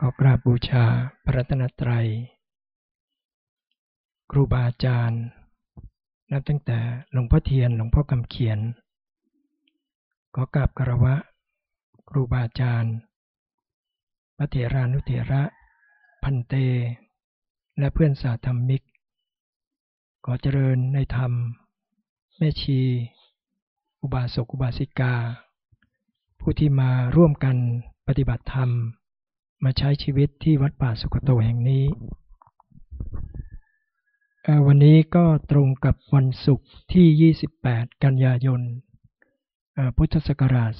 ขอกราบบูชาพระรัตนตรัย ครูบาอาจารย์ นับตั้งแต่หลวงพ่อเทียนหลวงพ่อคำเขียนขอกราบคารวะ ครูบาอาจารย์พระเถรานุเถระ พันเต และเพื่อนสาธรรมิก ขอเจริญในธรรม แม่ชี อุบาสกอุบาสิกา ผู้ที่มาร่วมกันปฏิบัติธรรม มาใช้ชีวิตที่วัดป่าสุกโตแห่งนี้ วันนี้ก็ตรงกับวันศุกร์ที่ 28 กันยายน พุทธศักราช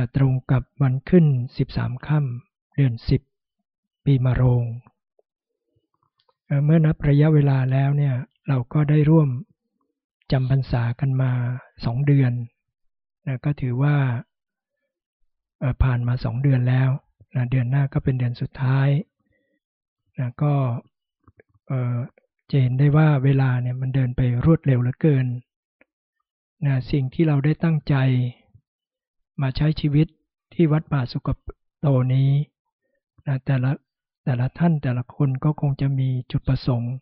2555 ตรงกับวันขึ้น 13 ค่ำเดือน 10 ปีมะโรง เมื่อนับระยะเวลาแล้วเนี่ย เราก็ได้ร่วมจำพรรษากันมา 2 เดือนก็ถือว่า ผ่านมาสองเดือนแล้วนะเดือนหน้าก็เป็นเดือนสุดท้ายนะก็จะเห็นได้ว่าเวลาเนี่ยมันเดินไปรวดเร็วเหลือเกินนะสิ่งที่เราได้ตั้งใจมาใช้ชีวิตที่วัดป่าสุกโตนี้นะแต่ละแต่ละท่านแต่ละคนก็คงจะมีจุดประสงค์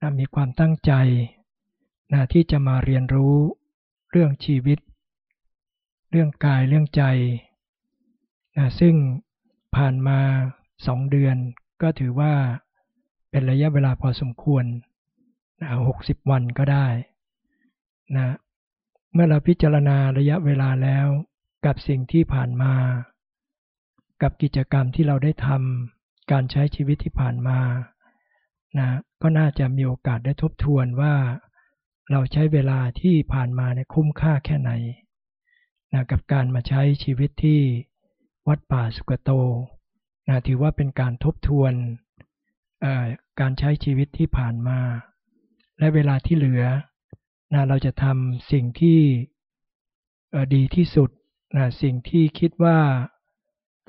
นะมีความตั้งใจนะที่จะมาเรียนรู้เรื่องชีวิต เรื่องกายเรื่องใจ ซึ่งผ่านมาสองเดือนก็ถือว่าเป็นระยะเวลาพอสมควรนะหกสิบวันก็ได้นะเมื่อเราพิจารณาระยะเวลาแล้วกับสิ่งที่ผ่านมา กับกิจกรรมที่เราได้ทำการใช้ชีวิตที่ผ่านมานะก็น่าจะมีโอกาสได้ทบทวนว่า เราใช้เวลาที่ผ่านมาเนี่ยคุ้มค่าแค่ไหนนะกับการมาใช้ชีวิตที่ วัดป่าสุกโตนะถือว่าเป็นการทบทวนการใช้ชีวิตที่ผ่านมา และเวลาที่เหลือนะเราจะทำสิ่งที่ดีที่สุดนะสิ่งที่คิดว่า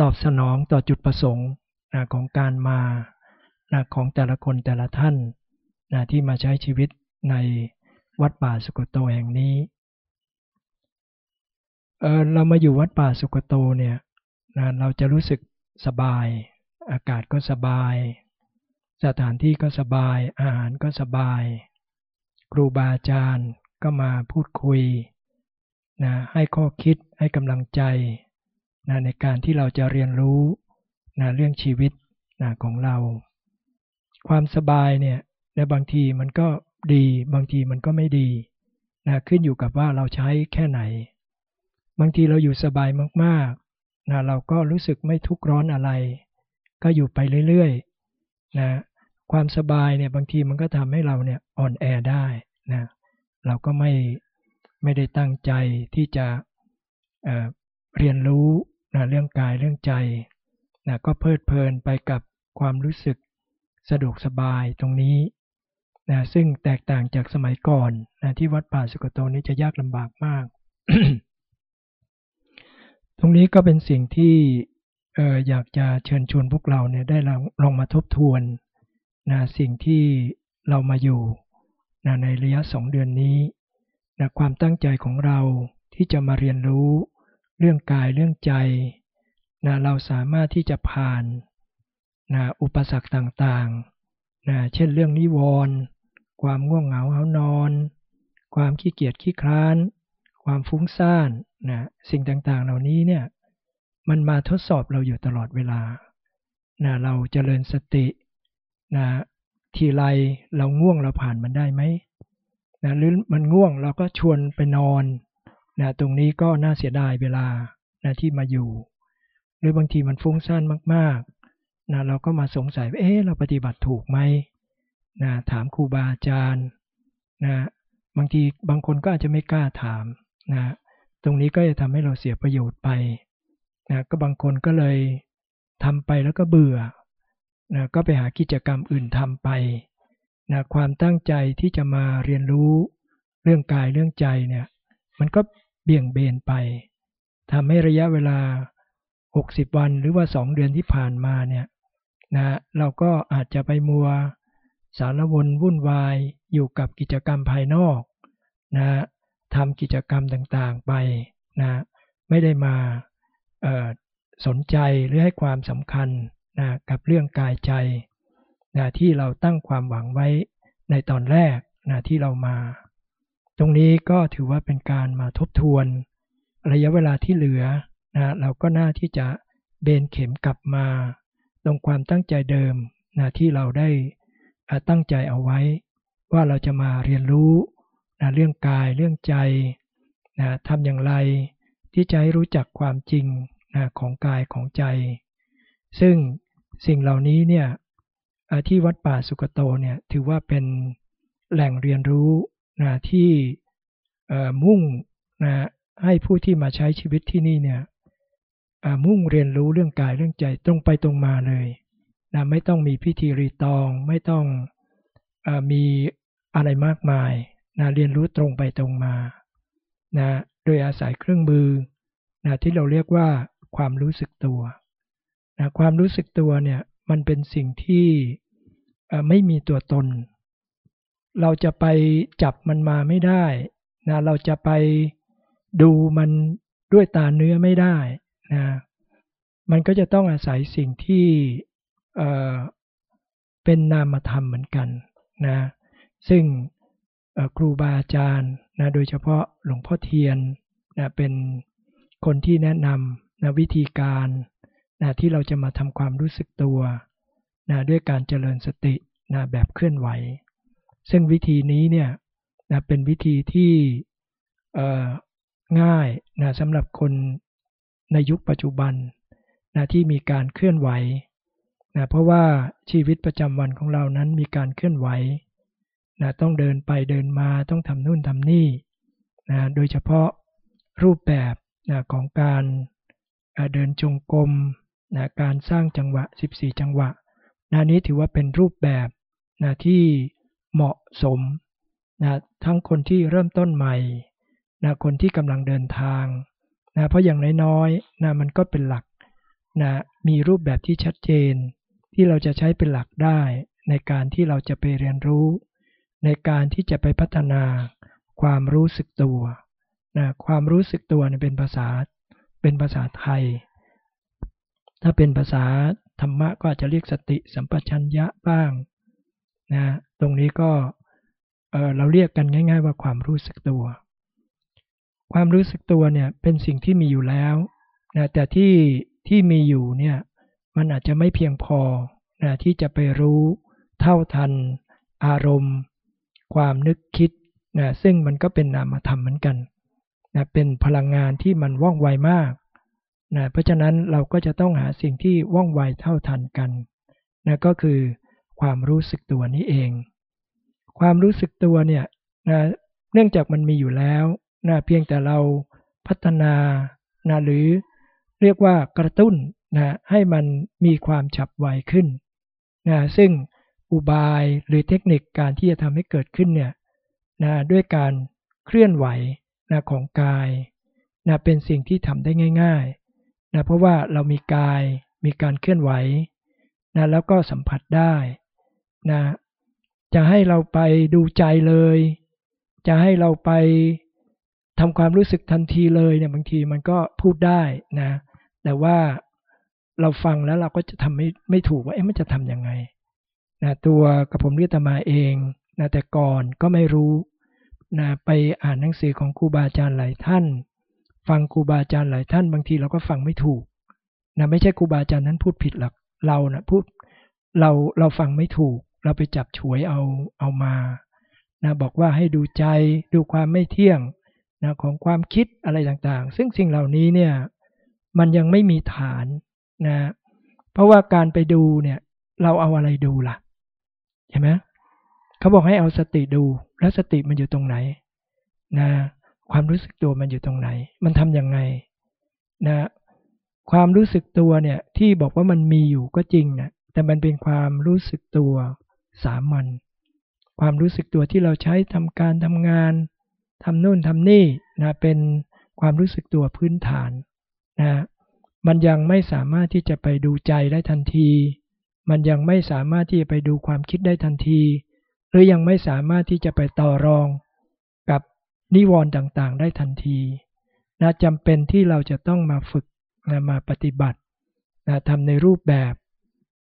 ตอบสนองต่อจุดประสงค์นะของการมานะของแต่ละคนแต่ละท่านนะที่มาใช้ชีวิตในวัดป่าสุกโตแห่งนี้เเรามาอยู่วัดป่าสุกโตเนี่ย นะเราจะรู้สึกสบาย อากาศก็สบาย สถานที่ก็สบาย อาหารก็สบาย ครูบาอาจารย์ก็มาพูดคุยนะให้ข้อคิดให้กำลังใจนะในการที่เราจะเรียนรู้นะเรื่องชีวิตนะของเรา ความสบายเนี่ยในบางทีมันก็ดีบางทีมันก็ไม่ดีนะขึ้นอยู่กับว่าเราใช้แค่ไหน บางทีเราอยู่สบายมาก นะเราก็รู้สึกไม่ทุกข์ร้อนอะไร ก็อยู่ไปเรื่อยๆนะความสบายเนี่ยบางทีมันก็ทำให้เราเนี่ยอ่อนแอได้นะเราก็ไม่ไม่ได้ตั้งใจที่จะเเรียนรู้นะเรื่องกายเรื่องใจนะก็เพลิดเพลินไปกับความรู้สึกสะดวกสบายตรงนี้นะซึ่งแตกต่างจากสมัยก่อนนะที่วัดป่าสุกโตนี้จะยากลำบากมาก ตรงนี้ก็เป็นสิ่งที่อยากจะเชิญชวนพวกเราเนี่ยได้ลองมาทบทวนนะสิ่งที่เรามาอยู่นะในระยะสองเดือนนี้นะความตั้งใจของเราที่จะมาเรียนรู้เรื่องกายเรื่องใจนะเราสามารถที่จะผ่านนะอุปสรรคต่างๆนะเช่นเรื่องนิวรณ์ความง่วงเหงาเหานอน ความขี้เกียจขี้คร้าน ความฟุ้งซ่าน นะสิ่งต่างๆ เหล่านี้เนี่ยมันมาทดสอบเราอยู่ตลอดเวลานะเราจเจริญสตินะทีไรเราง่วงเราผ่านมันได้ไหมนะหรือมันง่วงเราก็ชวนไปนอนนะตรงนี้ก็น่าเสียดายเวลานะที่มาอยู่ หรือบางทีมันฟุ้งซ่านมากๆนะเราก็มาสงสัยเอ๊ะเราปฏิบัติถูกไหมนะถามครูบาอาจารย์นะบางทีบางคนก็อาจจะไม่กล้าถามนะ ตรงนี้ก็จะทำให้เราเสียประโยชน์ไปนะก็บางคนก็เลยทำไปแล้วก็เบื่อนะก็ไปหากิจกรรมอื่นทำไปนะความตั้งใจที่จะมาเรียนรู้เรื่องกายเรื่องใจเนี่ยมันก็เบี่ยงเบนไปทำให้ระยะเวลา 60 วันหรือว่า 2 เดือนที่ผ่านมาเนี่ยนะเราก็อาจจะไปมัวสารวนวุ่นวายอยู่กับกิจกรรมภายนอกนะ ทำกิจกรรมต่างๆไปนะไม่ได้มาสนใจหรือให้ความสำคัญนะกับเรื่องกายใจนะที่เราตั้งความหวังไว้ในตอนแรกนะที่เรามา ตรงนี้ก็ถือว่าเป็นการมาทบทวน ระยะเวลาที่เหลือนะเราก็น่าที่จะเบนเข็มกลับมา ตรงความตั้งใจเดิมนะที่เราได้ตั้งใจเอาไว้ ว่าเราจะมาเรียนรู้ นะเรื่องกายเรื่องใจนะทำอย่างไรที่จะให้รู้จักความจริงนะของกายของใจ ซึ่งสิ่งเหล่านี้เนี่ยที่วัดป่าสุกโตเนี่ยถือว่าเป็นแหล่งเรียนรู้นะที่มุ่งนะให้ผู้ที่มาใช้ชีวิตที่นี่เนี่ยมุ่งเรียนรู้เรื่องกายเรื่องใจตรงไปตรงมาเลยนะไม่ต้องมีพิธีรีตองไม่ต้องอมีอะไรมากมาย นะเรียนรู้ตรงไปตรงมานะโดยอาศัยเครื่องมือนะที่เราเรียกว่าความรู้สึกตัวนะความรู้สึกตัวเนี่ยมันเป็นสิ่งที่ไม่มีตัวตน เราจะไปจับมันมาไม่ได้นะเราจะไปดูมันด้วยตาเนื้อไม่ได้นะมันก็จะต้องอาศัยสิ่งที่เเป็นนามธรรมเหมือนกันนะซึ่ง ครูบาอาจารย์นะโดยเฉพาะหลวงพ่อเทียนนะเป็นคนที่แนะนำนะวิธีการนะที่เราจะมาทำความรู้สึกตัวนะด้วยการเจริญสตินะแบบเคลื่อนไหว ซึ่งวิธีนี้เนี่ยนะเป็นวิธีที่ง่ายนะสำหรับคนในยุคปัจจุบันนะที่มีการเคลื่อนไหวนะเพราะว่าชีวิตประจำวันของเรานั้นมีการเคลื่อนไหว นะต้องเดินไปเดินมาต้องทำนู่นทำนี่นะโดยเฉพาะรูปแบบนะของการเดินจงกรมนะการสร้างจังหวะ 14 จังหวะนะนี้ถือว่าเป็นรูปแบบนะที่เหมาะสมนะทั้งคนที่เริ่มต้นใหม่นะคนที่กำลังเดินทางนะเพราะอย่างน้อยๆนะมันก็เป็นหลักนะมีรูปแบบที่ชัดเจนที่เราจะใช้เป็นหลักได้ในการที่เราจะไปเรียนรู้ ในการที่จะไปพัฒนาความรู้สึกตัวนะความรู้สึกตัวเป็นภาษาเป็นภาษาไทย ถ้าเป็นภาษาธรรมะก็อาจจะเรียกสติสัมปชัญญะบ้างนะตรงนี้ก็เเราเรียกกันง่าย ๆ ว่าความรู้สึกตัว ความรู้สึกตัวเนี่ยเป็นสิ่งที่มีอยู่แล้วนะแต่ที่ที่มีอยู่เนี่ยมันอาจจะไม่เพียงพอนะที่จะไปรู้เท่าทัน อารมณ์ ความนึกคิดนะซึ่งมันก็เป็นนามธรรมเหมือนกันนะเป็นพลังงานที่มันว่องไวมากนะเพราะฉะนั้นเราก็จะต้องหาสิ่งที่ว่องไวเท่าทันกันนะก็คือความรู้สึกตัวนี้เอง ความรู้สึกตัวเนี่ยนะเนื่องจากมันมีอยู่แล้วนะเพียงแต่เราพัฒนานะหรือเรียกว่ากระตุ้นนะให้มันมีความฉับไวขึ้นนะซึ่ง อุบายหรือเทคนิคการที่จะทำให้เกิดขึ้นเนี่ยนะด้วยการเคลื่อนไหวนะของกายนะเป็นสิ่งที่ทำได้ง่ายๆนะเพราะว่าเรามีกายมีการเคลื่อนไหวนะแล้วก็สัมผัสได้นะจะให้เราไปดูใจเลย จะให้เราไปทำความรู้สึกทันทีเลยเนี่ยบางทีมันก็พูดได้นะแต่ว่าเราฟังแล้วเราก็จะทำไม่ไม่ถูกว่าเอ๊ะมันจะทำยังไง นะตัวกับผมเรียตมาเองนะแต่ก่อนก็ไม่รู้นะไปอ่านหนังสือของครูบาอาจารย์หลายท่าน ฟังครูบาอาจารย์หลายท่าน บางทีเราก็ฟังไม่ถูกนะไม่ใช่ครูบาอาจารย์นั้นพูดผิดหรอกเรานะพูดเราเราฟังไม่ถูก เราไปจับฉวยเอาเอามานะบอกว่าให้ดูใจดูความไม่เที่ยงนะของความคิดอะไรต่างๆ ซึ่งสิ่งเหล่านี้เนี่ยมันยังไม่มีฐานนะเพราะว่าการไปดูเนี่ยเราเอาอะไรดูล่ะ ใช่ไหมเขาบอกให้เอาสติดู แล้วสติมันอยู่ตรงไหนนะความรู้สึกตัวมันอยู่ตรงไหน มันทำยังไงนะความรู้สึกตัวเนี่ยที่บอกว่ามันมีอยู่ก็จริงนะแต่มันเป็นความรู้สึกตัวสามัญความรู้สึกตัวที่เราใช้ทำการทำงานทำนู่นทำนี่นะเป็นความรู้สึกตัวพื้นฐานนะมันยังไม่สามารถที่จะไปดูใจได้ทันที มันยังไม่สามารถที่จะไปดูความคิดได้ทันที หรือยังไม่สามารถที่จะไปต่อรอง กับนิวรณ์ต่างๆ ได้ทันทีนะจำเป็นที่เราจะต้องมาฝึกนะมาปฏิบัตินะทำในรูปแบบ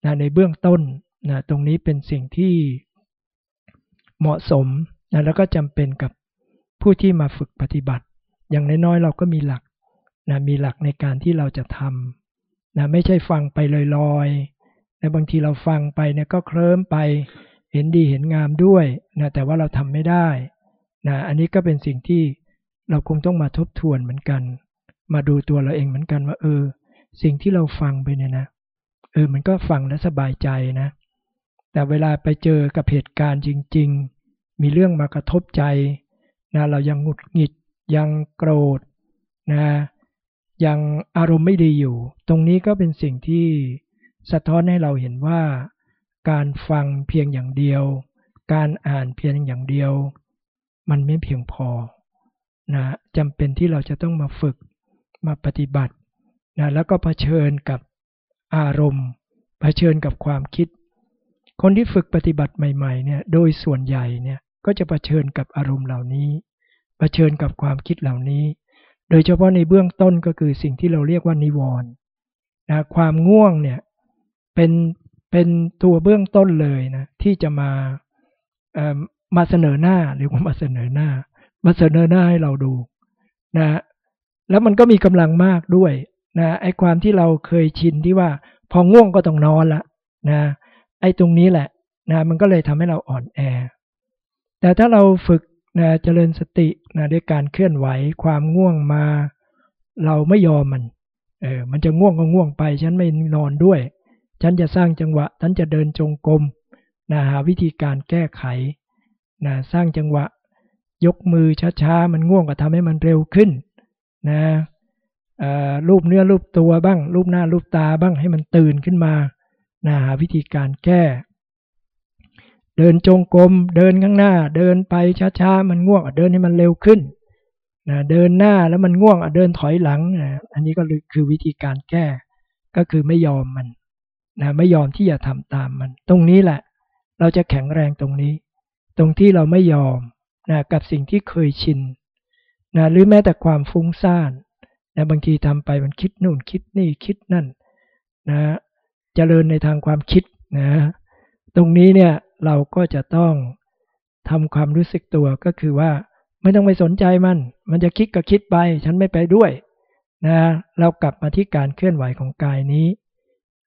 นะในเบื้องต้นนะตรงนี้เป็นสิ่งที่เหมาะสมนะแล้วก็จำเป็นกับผู้ที่มาฝึกปฏิบัติ อย่างน้อยๆเราก็มีหลักนะมีหลักในการที่เราจะทำนะไม่ใช่ฟังไปลอยๆ นะบางทีเราฟังไปเนี่ยก็เคลิ้มไปเห็นดีเห็นงามด้วยนะแต่ว่าเราทำไม่ได้นะอันนี้ก็เป็นสิ่งที่เราคงต้องมาทบทวนเหมือนกัน มาดูตัวเราเองเหมือนกันว่า เออ สิ่งที่เราฟังไปเนี่ยนะเออมันก็ฟังและสบายใจนะ แต่เวลาไปเจอกับเหตุการณ์จริง ๆ มีเรื่องมากระทบใจนะเรายังหงุดหงิดยังโกรธนะยังอารมณ์ไม่ดีอยู่ ตรงนี้ก็เป็นสิ่งที่ สะท้อนให้เราเห็นว่า การฟังเพียงอย่างเดียว การอ่านเพียงอย่างเดียว มันไม่เพียงพอนะจำเป็นที่เราจะต้องมาฝึกมาปฏิบัตินะแล้วก็เผชิญกับอารมณ์เผชิญกับความคิด คนที่ฝึกปฏิบัติใหม่ๆเนี่ยโดยส่วนใหญ่เนี่ยก็จะเผชิญกับอารมณ์เหล่านี้เผชิญกับความคิดเหล่านี้ โดยเฉพาะในเบื้องต้นก็คือสิ่งที่เราเรียกว่านิวรณ์นะความง่วงเนี่ย เป็นเป็นตัวเบื้องต้นเลยนะ ที่จะมาเอ่อมาเสนอหน้าหรือว่ามาเสนอหน้า มาเสนอหน้าให้เราดูนะแล้วมันก็มีกำลังมากด้วยนะไอ้ความที่เราเคยชินที่ว่าพอง่วงก็ต้องนอนละนะไอ้ตรงนี้แหละนะมันก็เลยทำให้เราอ่อนแอ แต่ถ้าเราฝึกนะเจริญสตินะด้วยการเคลื่อนไหวความง่วงมา เราไม่ยอมมันเออมันจะง่วงก็ง่วงไป ฉันไม่นอนด้วย ฉันจะสร้างจังหวะ ฉันจะเดินจงกรมนะหาวิธีการแก้ไขนะสร้างจังหวะ ยกมือช้าๆ มันง่วงก็ทำให้มันเร็วขึ้นนะรูปเนื้อรูปตัวบ้าง รูปหน้ารูปตาบ้างให้มันตื่นขึ้นมานะหาวิธีการแก้ เดินจงกรมเดินข้างหน้า เดินไปช้าๆ มันง่วงเดินให้มันเร็วขึ้นนะเดินหน้าแล้วมันง่วงเดินถอยหลังนะอันนี้ก็คือวิธีการแก้ก็คือไม่ยอมมัน นะไม่ยอมที่จะทำตามมัน ตรงนี้แหละ เราจะแข็งแรงตรงนี้ ตรงที่เราไม่ยอมนะกับสิ่งที่เคยชินนะหรือแม้แต่ความฟุ้งซ่านนะบางทีทำไปมันคิดนู่นคิดนี่คิดนั่นนะจเจริญในทางความคิดนะตรงนี้เนี่ยเราก็จะต้องทำความรู้สึกตัวก็คือว่าไม่ต้องไปสนใจมัน มันจะคิดก็คิดไป ฉันไม่ไปด้วยนะเรากลับมาที่การเคลื่อนไหวของกายนี้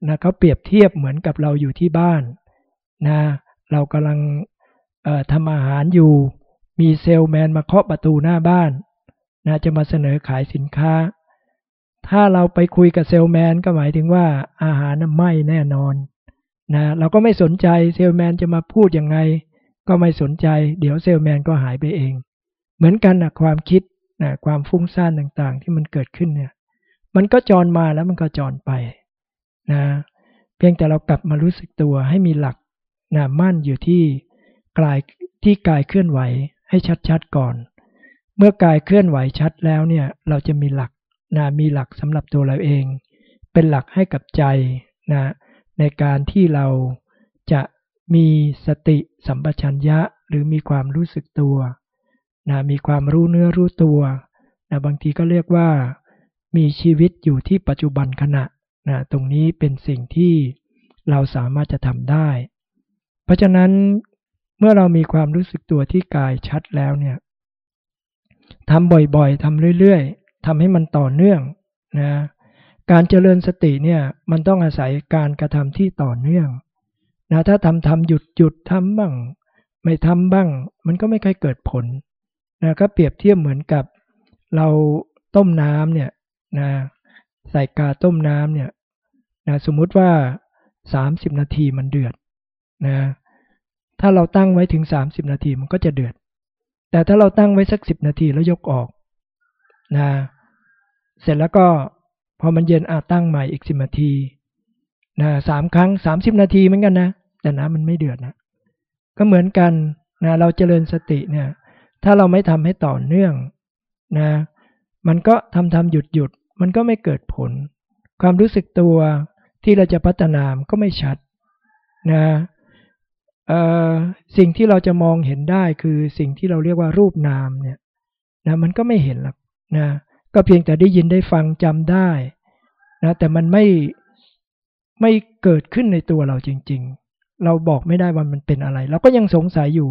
นะเขาเปรียบเทียบเหมือนกับเราอยู่ที่บ้านนะเรากำลังทำอาหารอยู่ มีเซลแมนมาเคาะประตูหน้าบ้านนะจะมาเสนอขายสินค้า ถ้าเราไปคุยกับเซลแมนก็หมายถึงว่าอาหารไม่แน่นอนนะเราก็ไม่สนใจเซลแมนจะมาพูดยังไง ก็ไม่สนใจ เดี๋ยวเซลแมนก็หายไปเอง เหมือนกันนะความคิดนะความฟุ้งซ่านต่างๆ ที่มันเกิดขึ้นเนี่ย มันก็จรมาแล้วมันก็จรไป นะเพียงแต่เรากลับมารู้สึกตัวให้มีหลักนะมั่นอยู่ที่กายที่กายเคลื่อนไหวให้ชัดๆก่อน เมื่อกายเคลื่อนไหวชัดแล้วเนี่ยเราจะมีหลักนะมีหลักสำหรับตัวเราเอง เป็นหลักให้กับใจนะในการที่เราจะมีสติสัมปชัญญะหรือมีความรู้สึกตัวนะมีความรู้เนื้อรู้ตัวนะบางทีก็เรียกว่า มีชีวิตอยู่ที่ปัจจุบันขณะ นะตรงนี้เป็นสิ่งที่เราสามารถจะทำได้ เพราะฉะนั้นเมื่อเรามีความรู้สึกตัวที่กายชัดแล้วเนี่ยทำบ่อยๆทำเรื่อยๆทำให้มันต่อเนื่องนะการเจริญสติเนี่ยมันต้องอาศัยการกระทำที่ต่อเนื่องนะถ้าทำทำหยุดหยุดทำบ้าง ไม่ทำบ้าง มันก็ไม่ค่อยเกิดผลนะก็เปรียบเทียบเหมือนกับเราต้มน้ำเนี่ยนะใส่กาต้มน้ำเนี่ย นะสมมุติว่า 30 นาทีมันเดือดนะถ้าเราตั้งไว้ถึง 30 นาทีมันก็จะเดือด แต่ถ้าเราตั้งไว้สัก 10 นาทีแล้วยกออกนะเสร็จแล้วก็พอมันเย็นอาตั้งใหม่อีกสิบนาทีนะสามครั้งสามสิบนาทีเหมือนกันนะแต่น้ำมันไม่เดือดนะก็เหมือนกันนะเราเจริญสติเนี่ย ถ้าเราไม่ทำให้ต่อเนื่องนะมันก็ทำทำหยุดหยุดมันก็ไม่เกิดผล ความรู้สึกตัวที่เราจะพัฒนามก็ไม่ชัดนะสิ่งที่เราจะมองเห็นได้คือสิ่งที่เราเรียกว่ารูปนามเนี่ยนะมันก็ไม่เห็นหรอกนะก็เพียงแต่ได้ยินได้ฟังจำได้นะแต่มันไม่ไม่เกิดขึ้นในตัวเราจริง ๆ เราบอกไม่ได้ว่ามันเป็นอะไร เราก็ยังสงสัยอยู่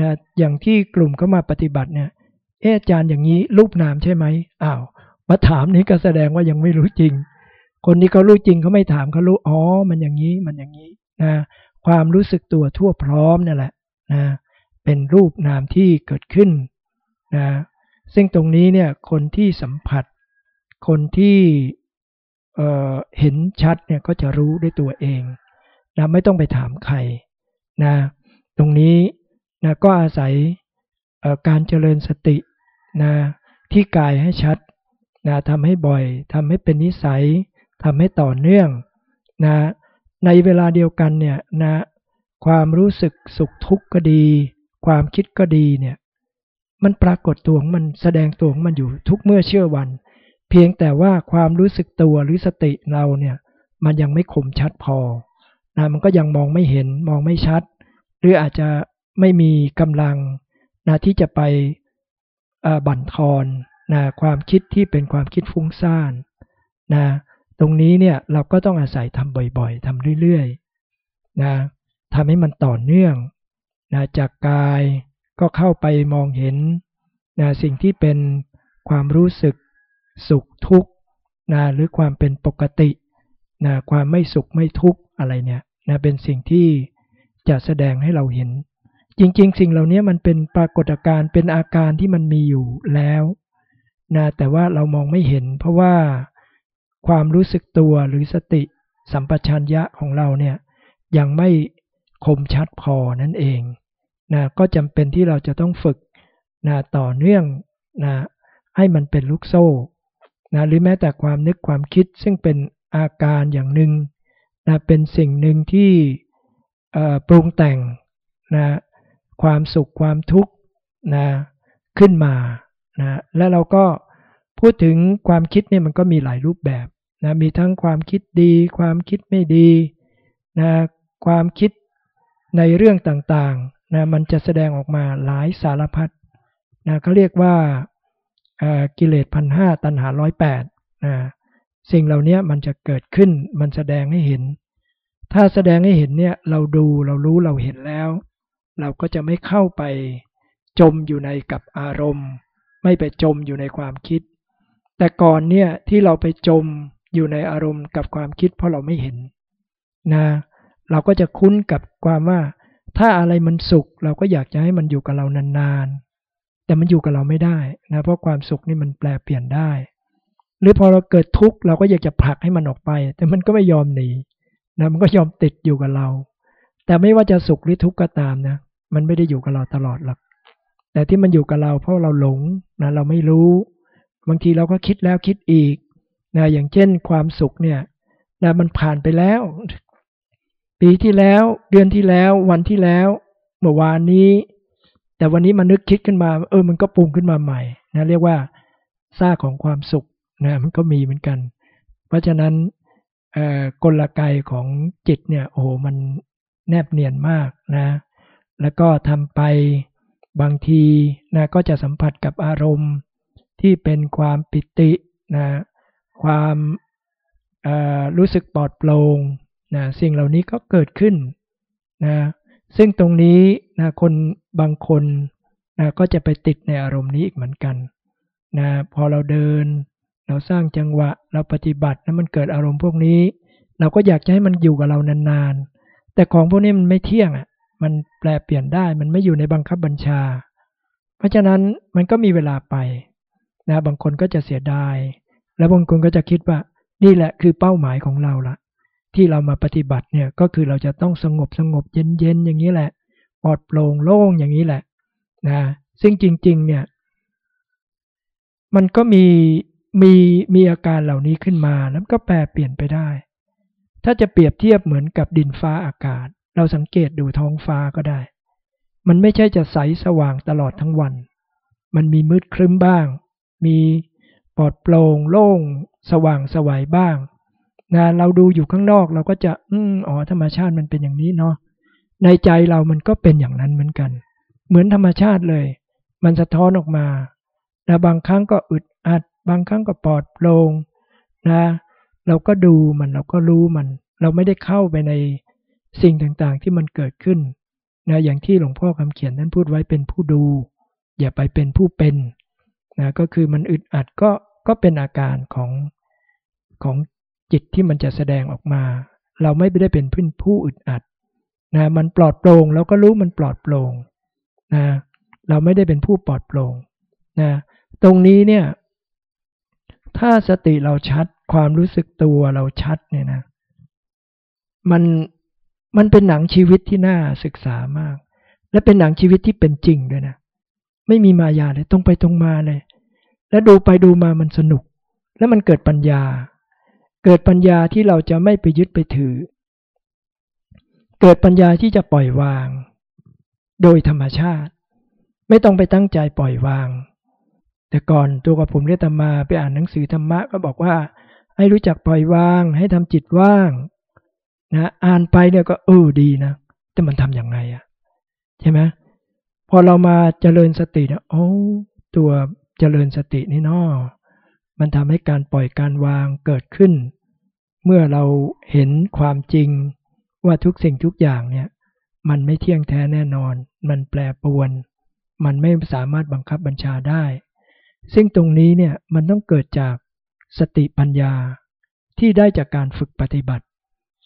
นะอย่างที่กลุ่มเขามาปฏิบัติเนี่ยเอออาจารย์อย่างนี้รูปนามใช่ไหมอ้าวมาถามนี้ก็แสดงว่ายังไม่รู้จริง คนที่เขารู้จริงเขาไม่ถามเขารู้อ๋อมันอย่างนี้มันอย่างนี้นะความรู้สึกตัวทั่วพร้อมนั่นแหละนะเป็นรูปนามที่เกิดขึ้นนะซึ่งตรงนี้เนี่ยคนที่สัมผัส คนที่เเห็นชัดเนี่ยก็จะรู้ด้วยตัวเองนะไม่ต้องไปถามใครนะตรงนี้นะก็อาศัยการเจริญสตินะที่กายให้ชัดนะทำให้บ่อยทำให้เป็นนิสัย ทำให้ต่อเนื่องนะในเวลาเดียวกันเนี่ยนะความรู้สึกสุขทุกข์ก็ดี ความคิดก็ดีเนี่ยมันปรากฏตัวของมันแสดงตัวของมันอยู่ทุกเมื่อเชื่อวัน เพียงแต่ว่าความรู้สึกตัวหรือสติเราเนี่ยมันยังไม่คมชัดพอนะมันก็ยังมองไม่เห็นมองไม่ชัด หรืออาจจะไม่มีกำลังนะที่จะไปบั่นทอนนะความคิดที่เป็นความคิดฟุ้งซ่านนะ ตรงนี้เนี่ยเราก็ต้องอาศัยทำบ่อยๆทำเรื่อยๆนะทำให้มันต่อเนื่องนะจากกายก็เข้าไปมองเห็นนะสิ่งที่เป็นความรู้สึกสุขทุกข์นะหรือความเป็นปกตินะความไม่สุขไม่ทุกข์อะไรเนี่ยนะเป็นสิ่งที่จะแสดงให้เราเห็น จริง ๆ สิ่งเหล่านี้มันเป็นปรากฏการณ์เป็นอาการที่มันมีอยู่แล้วนะแต่ว่าเรามองไม่เห็น เพราะว่า ความรู้สึกตัวหรือสติสัมปชัญญะของเราเนี่ยยังไม่คมชัดพอนั่นเองนะก็จำเป็นที่เราจะต้องฝึกนะต่อเนื่องนะให้มันเป็นลูกโซ่นะหรือแม้แต่ความนึกความคิดซึ่งเป็นอาการอย่างหนึ่งนะเป็นสิ่งหนึ่งที่ปรุงแต่งนะความสุขความทุกข์นะขึ้นมานะและเราก็พูดถึงความคิดเนี่ยมันก็มีหลายรูปแบบ นะมีทั้งความคิดดี ความคิดไม่ดีนะความคิดในเรื่องต่างๆนะมันจะแสดงออกมาหลายสารพัดนะเขาเรียกว่ากิเลสพันห้าตัณหาร้อยแปดนะสิ่งเหล่านี้มันจะเกิดขึ้นมันแสดงให้เห็น ถ้าแสดงให้เห็นเนี่ยเราดูเรารู้เราเห็นแล้ว เราก็จะไม่เข้าไปจมอยู่ในกับอารมณ์ ไม่ไปจมอยู่ในความคิด แต่ก่อนเนี่ยที่เราไปจม อยู่ในอารมณ์กับความคิดเพราะเราไม่เห็นนะเราก็จะคุ้นกับความว่า ถ้าอะไรมันสุข เราก็อยากจะให้มันอยู่กับเรานานๆ แต่มันอยู่กับเราไม่ได้นะเพราะความสุขนี่มันแปลเปลี่ยนได้ หรือพอเราเกิดทุกข์เราก็อยากจะผลักให้มันออกไป แต่มันก็ไม่ยอมหนีนะมันก็ยอมติดอยู่กับเรา แต่ไม่ว่าจะสุขหรือทุกข์ก็ตามนะมันไม่ได้อยู่กับเราตลอดหรอกแต่ที่มันอยู่กับเราเพราะเราหลงนะเราไม่รู้ บางทีเราก็คิดแล้วคิดอีก นะอย่างเช่นความสุขเนี่ยนะมันผ่านไปแล้ว ปีที่แล้วเดือนที่แล้ว วันที่แล้วเมื่อวานนี้ แต่วันนี้มันนึกคิดขึ้นมา เออ มันก็ปรุงขึ้นมาใหม่นะเรียกว่าซากของความสุขนะมันก็มีเหมือนกัน เพราะฉะนั้นกลไกของจิตเนี่ยโอ้โหมันแนบเนียนมากนะ แล้วก็ทำไปบางทีนะก็จะสัมผัสกับอารมณ์ที่เป็นความปิตินะ ความรู้สึกปลอดโปร่งนะสิ่งเหล่านี้ก็เกิดขึ้นนะซึ่งตรงนี้นะคนบางคนนะก็จะไปติดในอารมณ์นี้อีกเหมือนกันนะพอเราเดิน เราสร้างจังหวะเราปฏิบัติแล้วมันเกิดอารมณ์พวกนี้ เราก็อยากจะให้มันอยู่กับเรานานๆ แต่ของพวกนี้มันไม่เที่ยงอะมันแปลเปลี่ยนได้มันไม่อยู่ในบังคับบัญชา เพราะฉะนั้นมันก็มีเวลาไปนะบางคนก็จะเสียดาย แล้วบางคนก็จะคิดว่า นี่แหละคือเป้าหมายของเราละที่เรามาปฏิบัติเนี่ยก็คือเราจะต้องสงบสงบเย็นเย็นอย่างนี้แหละปลอดโปร่งโล่งอย่างนี้แหละนะซึ่งจริง ๆ เนี่ย มันก็มีมีมีอาการเหล่านี้ขึ้นมาแล้วก็แปรเปลี่ยนไปได้ ถ้าจะเปรียบเทียบเหมือนกับดินฟ้าอากาศ เราสังเกตดูท้องฟ้าก็ได้ มันไม่ใช่จะใสสว่างตลอดทั้งวัน มันมีมืดครึ้มบ้าง มี ปลอดโปร่งโล่ง สว่างสวัยบ้างนะเราดูอยู่ข้างนอกเราก็จะ อืมอ๋อธรรมชาติมันเป็นอย่างนี้เนาะในใจเรามันก็เป็นอย่างนั้นเหมือนกัน เหมือนธรรมชาติเลย มันสะท้อนออกมานะบางครั้งก็อึดอัด บางครั้งก็ปลอดโปร่งนะ เราก็ดูมันเราก็รู้มัน เราไม่ได้เข้าไปในสิ่งต่างๆที่มันเกิดขึ้นนะอย่างที่หลวงพ่อคำเขียนนั้นพูดไว้เป็นผู้ดู อย่าไปเป็นผู้เป็น นะก็คือมันอึดอัดก็ก็เป็นอาการของของจิตที่มันจะแสดงออกมา เราไม่ได้เป็นพื้นผู้อึดอัดนะมันปลอดโปร่งเราก็รู้มันปลอดโปร่งนะเราไม่ได้เป็นผู้ปลอดโปร่งนะตรงนี้เนี่ยถ้าสติเราชัดความรู้สึกตัวเราชัดเนี่ยนะมันมันเป็นหนังชีวิตที่น่าศึกษามาก และเป็นหนังชีวิตที่เป็นจริงด้วยนะไม่มีมายาเลยตรงไปตรงมาเลย แล้วดูไปดูมามันสนุก แล้วมันเกิดปัญญา เกิดปัญญาที่เราจะไม่ไปยึดไปถือ เกิดปัญญาที่จะปล่อยวาง โดยธรรมชาติ ไม่ต้องไปตั้งใจปล่อยวาง แต่ก่อนตัวกับผมเรียตมาไปอ่านหนังสือธรรมะก็บอกว่า ให้รู้จักปล่อยวาง ให้ทำจิตว่างนะอ่านไปเนี่ยก็เออดีนะแต่มันทำย่างไงอะใช่ไหมพอเรามาเจริญสติเนี่ยโอ้ตัว เจริญสตินี่นาะมันทำให้การปล่อยการวางเกิดขึ้น เมื่อเราเห็นความจริงว่าทุกสิ่งทุกอย่างเนี่ยมันไม่เที่ยงแท้แน่นอน มันแปรปรวน มันไม่สามารถบังคับบัญชาได้ ซึ่งตรงนี้เนี่ยมันต้องเกิดจากสติปัญญาที่ได้จากการฝึกปฏิบัติ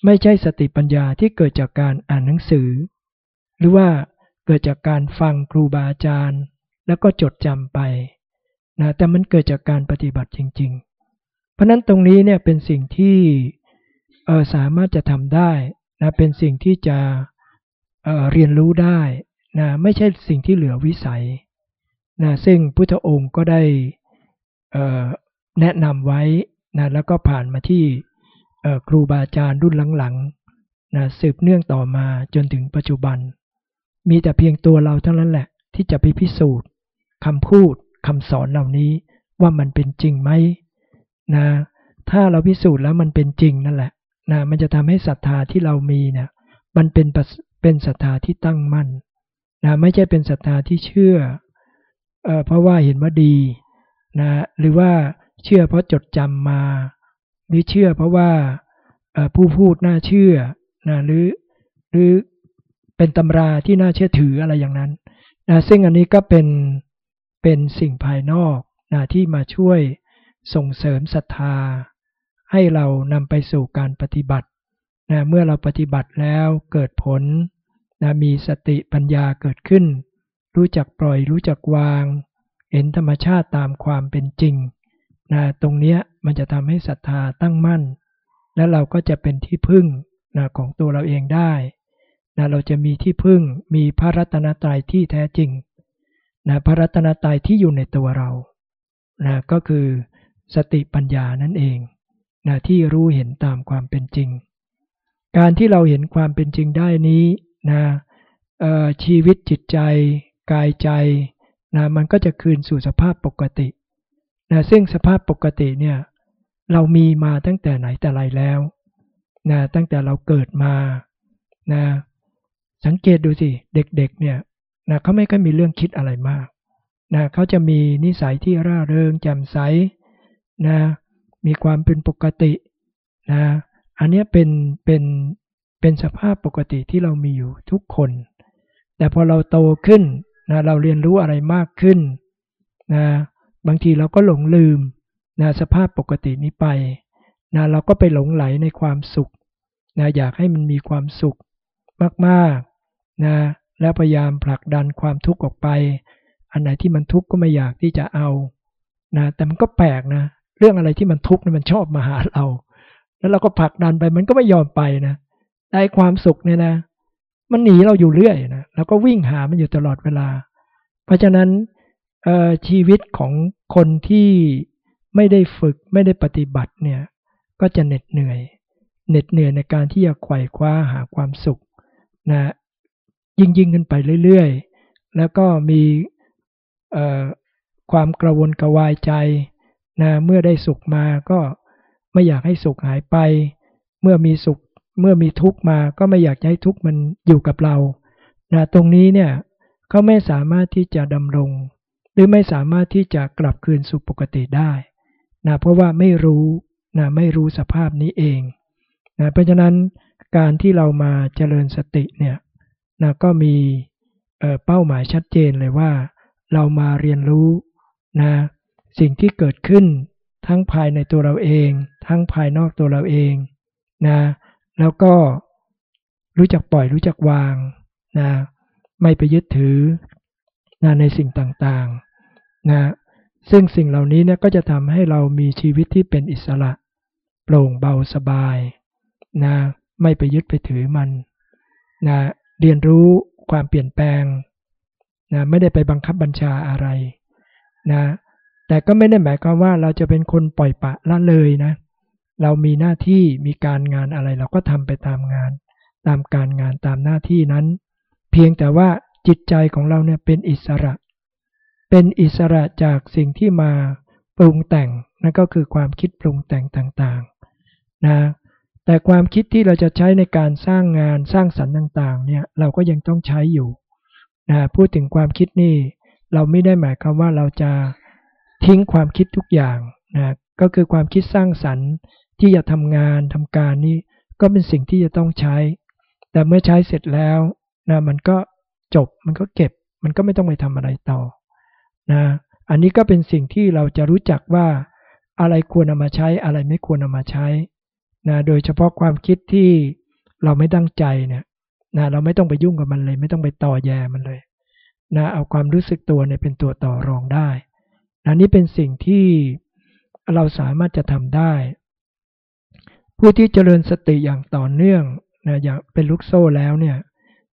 ไม่ใช่สติปัญญาที่เกิดจากการอ่านหนังสือ หรือว่าเกิดจากการฟังครูบาอาจารย์ แล้วก็จดจำไป นะแต่มันเกิดจากการปฏิบัติจริง ๆ เพราะนั้นตรงนี้เนี่ยเป็นสิ่งที่สามารถจะทำได้นะเป็นสิ่งที่จะเเรียนรู้ได้นะไม่ใช่สิ่งที่เหลือวิสัยนะซึ่งพุทธองค์ก็ได้แนะนำไว้นะแล้วก็ผ่านมาที่ครูบาอาจารย์รุ่นหลังๆนะสืบเนื่องต่อมาจนถึงปัจจุบัน มีแต่เพียงตัวเราเท่านั้นแหละที่จะไปพิสูจน์คำพูด คำสอนเหล่านี้ว่ามันเป็นจริงไหมนะถ้าเราพิสูจน์แล้วมันเป็นจริงนั่นแหละนะมันจะทำให้ศรัทธาที่เรามีเนะี่ยมันเป็นเป็นศรัทธาที่ตั้งมั่นนะไม่ใช่เป็นศรัทธาที่เชื่อเออเพราะว่าเห็นว่าดีนะหรือว่าเชื่อเพราะจดจำมา หรือเชื่อเพราะว่าผู้พูดน่าเชื่อนะหรือหรือเป็นตำราที่น่าเชื่อถืออะไรอย่างนั้นนะซึ่งอันนี้ก็เป็น เป็นสิ่งภายนอกนะที่มาช่วยส่งเสริมศรัทธา ให้เรานำไปสู่การปฏิบัตินะเมื่อเราปฏิบัติแล้วเกิดผลนะมีสติปัญญาเกิดขึ้น รู้จักปล่อยรู้จักวาง เห็นธรรมชาติตามความเป็นจริงนะตรงนี้มันจะทำให้ศรัทธาตั้งมั่น และเราก็จะเป็นที่พึ่งนะของตัวเราเองได้นะเราจะมีที่พึ่งมีพระรัตนตรัยที่แท้จริง นะพระรัตนตรัยที่อยู่ในตัวเรานะก็คือสติปัญญานั่นเองนะที่รู้เห็นตามความเป็นจริง การที่เราเห็นความเป็นจริงได้นี้นะชีวิตจิตใจ กายใจนะมันก็จะคืนสู่สภาพปกตินะซึ่งสภาพปกติเนี่ยเรามีมาตั้งแต่ไหนแต่ไรแล้วนะตั้งแต่เราเกิดมานะสังเกตดูสิ เด็กๆเนี่ย นะเขาไม่ค่อยมีเรื่องคิดอะไรมากนะเขาจะมีนิสัยที่ร่าเริงแจ่มใสนะมีความเป็นปกตินะอันนี้เป็นเป็นเป็นสภาพปกติที่เรามีอยู่ทุกคน แต่พอเราโตขึ้นนะเราเรียนรู้อะไรมากขึ้นนะบางทีเราก็หลงลืมนะสภาพปกตินี้ไปนะเราก็ไปหลงไหลในความสุขนะอยากให้มันมีความสุขมากๆนะ แล้วพยายามผลักดันความทุกข์ออกไป อันไหนที่มันทุกข์ก็ไม่อยากที่จะเอานะแต่มันก็แปลกนะ เรื่องอะไรที่มันทุกข์มันชอบมาหาเรา แล้วเราก็ผลักดันไปมันก็ไม่ยอมไปนะได้ความสุขเนี่ยนะ มันหนีเราอยู่เรื่อยนะแล้วก็วิ่งหามันอยู่ตลอดเวลา เพราะฉะนั้นชีวิตของคนที่ไม่ได้ฝึกไม่ได้ปฏิบัติเนี่ย ก็จะเหน็ดเหนื่อย เหน็ดเหนื่อยในการที่จะไขว่คว้าหาความสุขนะ ยิ่งยิ่งขึ้นไปเรื่อยๆ แล้วก็มีความกระวนกระวายใจนะเมื่อได้สุขมาก็ไม่อยากให้สุขหายไป เมื่อมีสุขเมื่อมีทุกข์มาก็ไม่อยากให้ทุกข์มันอยู่กับเรานะตรงนี้เนี่ยเขาไม่สามารถที่จะดำรง หรือไม่สามารถที่จะกลับคืนสู่ปกติได้นะเพราะว่าไม่รู้นะไม่รู้สภาพนี้เองนะเพราะฉะนั้นการที่เรามาเจริญสติเนี่ย นะก็มีเป้าหมายชัดเจนเลยว่า เรามาเรียนรู้นะสิ่งที่เกิดขึ้นทั้งภายในตัวเราเอง ทั้งภายนอกตัวเราเองนะแล้วก็รู้จักปล่อยรู้จักวางนะไม่ไปยึดถือนะในสิ่งต่างๆนะซึ่งสิ่งเหล่านี้เนี่ยก็จะทำให้เรามีชีวิตที่เป็นอิสระ โปร่งเบาสบายนะไม่ไปยึดไปถือมันนะ เรียนรู้ความเปลี่ยนแปลงนะไม่ได้ไปบังคับบัญชาอะไรนะแต่ก็ไม่ได้หมายความว่าเราจะเป็นคนปล่อยปะละเลยนะเรามีหน้าที่มีการงานอะไร เราก็ทำไปตามงาน ตามการงานตามหน้าที่นั้น เพียงแต่ว่าจิตใจของเราเนี่ยเป็นอิสระ เป็นอิสระจากสิ่งที่มาปรุงแต่งนั่นก็คือความคิดปรุงแต่งต่างๆนะ แต่ความคิดที่เราจะใช้ในการสร้างงานสร้างสรรค์ต่าง ๆ เนี่ยเราก็ยังต้องใช้อยู่นะพูดถึงความคิดนี่เราไม่ได้หมายความว่าเราจะทิ้งความคิดทุกอย่างนะก็คือความคิดสร้างสรรค์ที่จะทำงานทำการนี้ก็เป็นสิ่งที่จะต้องใช้ แต่เมื่อใช้เสร็จแล้วนะมันก็จบมันก็เก็บ มันก็ไม่ต้องไปทำอะไรต่อนะอันนี้ก็เป็นสิ่งที่เราจะรู้จักว่าอะไรควรนามาใช้อะไรไม่ควรนามาใช้ นะโดยเฉพาะความคิดที่เราไม่ตั้งใจเนี่ยนะเราไม่ต้องไปยุ่งกับมันเลย ไม่ต้องไปต่อแย่มันเลยนะเอาความรู้สึกตัวเนี่ยเป็นตัวต่อรองได้นะนี่เป็นสิ่งที่เราสามารถจะทำได้ ผู้ที่เจริญสติอย่างต่อเนื่องนะอย่างเป็นลูกโซ่แล้วเนี่ย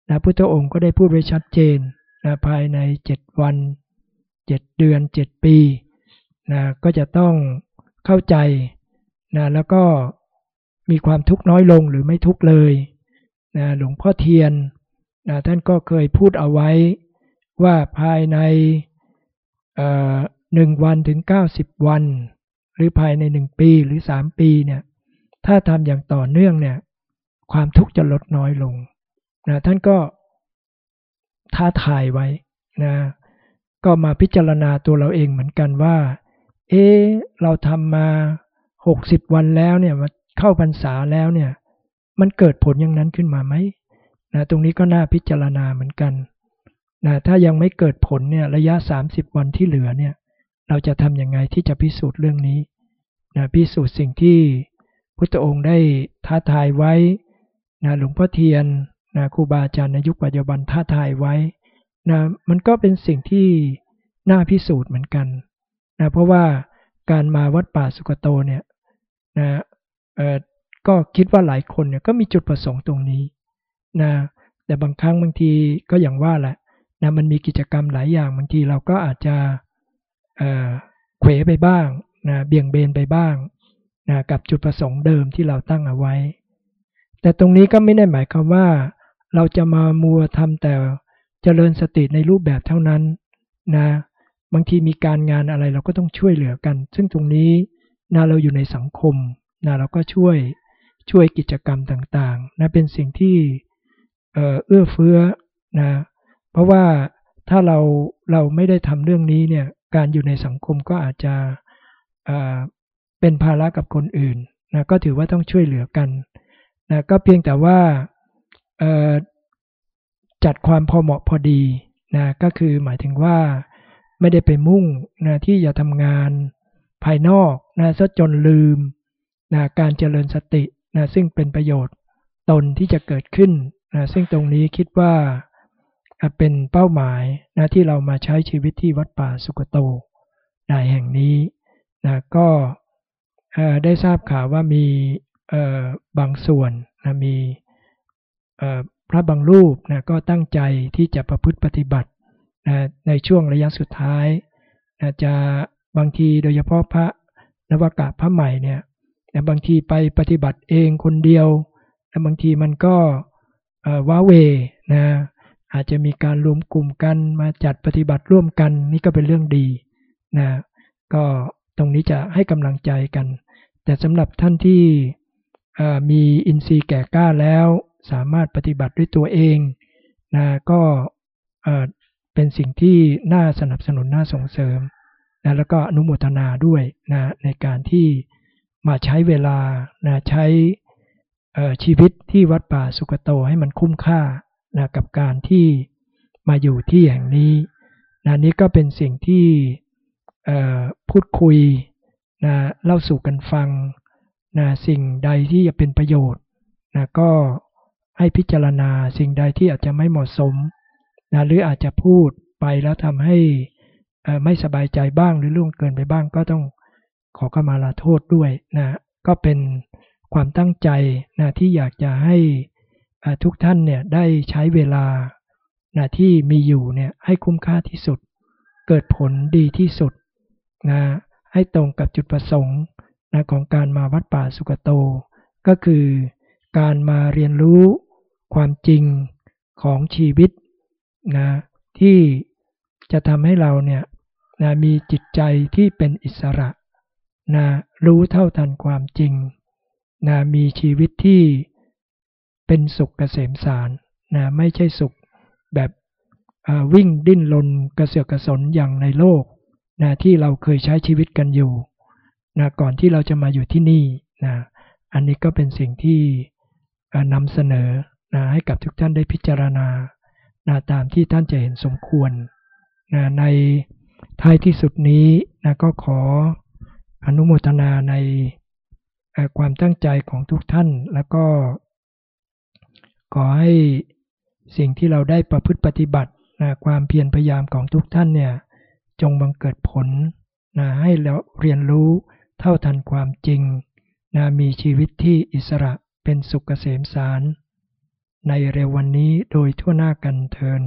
นะพุทธองค์ก็ได้พูดไว้ชัดเจนนะภายในเจ็ดวันเจ็ดเดือนเจ็ดปีนะก็จะต้องเข้าใจนะแล้วก็ มีความทุกข์น้อยลงหรือไม่ทุกข์เลยนะหลวงพ่อเทียนนะท่านก็เคยพูดเอาไว้ว่าภายในหนึ่งวันถึง 90 วัน หรือภายในหนึ่งปีหรือสามปีเนี่ยถ้าทำอย่างต่อเนื่องเนี่ยความทุกข์จะลดน้อยลงนะท่านก็ท้าทายไว้นะก็มาพิจารณาตัวเราเองเหมือนกันว่า เอ๊เราทำมา 60 วันแล้วเนี่ยมา เข้าพรรษาแล้วเนี่ย มันเกิดผลอย่างนั้นขึ้นมาไหมนะตรงนี้ก็น่าพิจารณาเหมือนกันนะถ้ายังไม่เกิดผลเนี่ยระยะ 30 วันที่เหลือเนี่ย เราจะทำยังไงที่จะพิสูจน์เรื่องนี้นะพิสูจน์สิ่งที่พุทธองค์ได้ท้าทายไว้นะหลวงพ่อเทียนนะครูบาอาจารย์ในยุคปัจจุบันท้าทายไว้นะมันก็เป็นสิ่งที่น่าพิสูจน์เหมือนกันนะเพราะว่าการมาวัดป่าสุกโตเนี่ยนะ ก็คิดว่าหลายคนเนี่ยก็มีจุดประสงค์ตรงนี้นะแต่บางครั้งบางทีก็อย่างว่าแหละนะมันมีกิจกรรมหลายอย่างบางทีเราก็อาจจะเขวไปบ้างนะเบี่ยงเบนไปบ้างนะกับจุดประสงค์เดิมที่เราตั้งเอาไว้ แต่ตรงนี้ก็ไม่ได้หมายความว่า เราจะมามัวทำแต่เจริญสติในรูปแบบเท่านั้นนะบางทีมีการงานอะไรเราก็ต้องช่วยเหลือกัน ซึ่งตรงนี้นะเราอยู่ในสังคม นะเราก็ช่วยช่วยกิจกรรมต่างๆนะเป็นสิ่งที่เอื้อเฟื้อนะเพราะว่าถ้าเราเราไม่ได้ทำเรื่องนี้เนี่ยการอยู่ในสังคมก็อาจจะเป็นภาระกับคนอื่นนะก็ถือว่าต้องช่วยเหลือกันนะก็เพียงแต่ว่าจัดความพอเหมาะพอดีนะก็คือหมายถึงว่าไม่ได้ไปมุ่งนะที่จะทำงานภายนอกนะซะจนลืม นะการเจริญสตินะซึ่งเป็นประโยชน์ตนที่จะเกิดขึ้นนะซึ่งตรงนี้คิดว่าเป็นเป้าหมายนะที่เรามาใช้ชีวิตที่วัดป่าสุกโตได้แห่งนี้นะก็ได้ทราบข่าวว่ามีบางส่วนนะมีพระบางรูปนะก็ตั้งใจที่จะประพฤติปฏิบัตินะในช่วงระยะสุดท้ายนะจะบางทีโดยเฉพาะพระนวากะพระใหม่เนี่ย นะบางทีไปปฏิบัติเองคนเดียวนะบางทีมันก็ว้าเวนะอาจจะมีการรวมกลุ่มกันมาจัดปฏิบัติร่วมกัน นี่ก็เป็นเรื่องดีนะก็ตรงนี้จะให้กำลังใจกัน แต่สำหรับท่านที่มีอินทรีย์แก่กล้าแล้วสามารถปฏิบัติด้วยตัวเองนะก็เป็นสิ่งที่น่าสนับสนุนน่าส่งเสริมนะแล้วก็อนุโมทนาด้วยนะในการที่ มาใช้เวลานะใช้ชีวิตที่วัดป่าสุกโตให้มันคุ้มค่านะกับการที่มาอยู่ที่แห่งนี้นะนี้ก็เป็นสิ่งที่พูดคุยนะเล่าสู่กันฟังนะสิ่งใดที่จะเป็นประโยชน์นะก็ให้พิจารณาสิ่งใดที่อาจจะไม่เหมาะสมนะหรืออาจจะพูดไปแล้วทำให้ไม่สบายใจบ้างหรือล่วงเกินไปบ้างก็ต้อง ขอขมาลาโทษด้วยนะก็เป็นความตั้งใจนะที่อยากจะให้ทุกท่านเนี่ยได้ใช้เวลานะที่มีอยู่เนี่ยให้คุ้มค่าที่สุด เกิดผลดีที่สุดนะให้ตรงกับจุดประสงค์นะของการมาวัดป่าสุกโต ก็คือการมาเรียนรู้ความจริงของชีวิตนะที่จะทำให้เราเนี่ยนะมีจิตใจที่เป็นอิสระ นะรู้เท่าทันความจริงนะมีชีวิตที่เป็นสุขเกษมสารนะไม่ใช่สุขแบบวิ่งดิ้นรนกระเสือกกระสนอย่างในโลกนะที่เราเคยใช้ชีวิตกันอยู่นะก่อนที่เราจะมาอยู่ที่นี่นะอันนี้ก็เป็นสิ่งที่นำเสนอนะให้กับทุกท่านได้พิจารณานะตามที่ท่านจะเห็นสมควรนะในท้ายที่สุดนี้นะก็ขอ อนุโมทนาในความตั้งใจของทุกท่าน แล้วก็ขอให้สิ่งที่เราได้ประพฤติปฏิบัตินะความเพียรพยายามของทุกท่านเนี่ยจงบังเกิดผลนะให้เราเรียนรู้เท่าทันความจริงนะมีชีวิตที่อิสระเป็นสุขเกษมสาร ในเร็ววันนี้โดยทั่วหน้ากันเทิน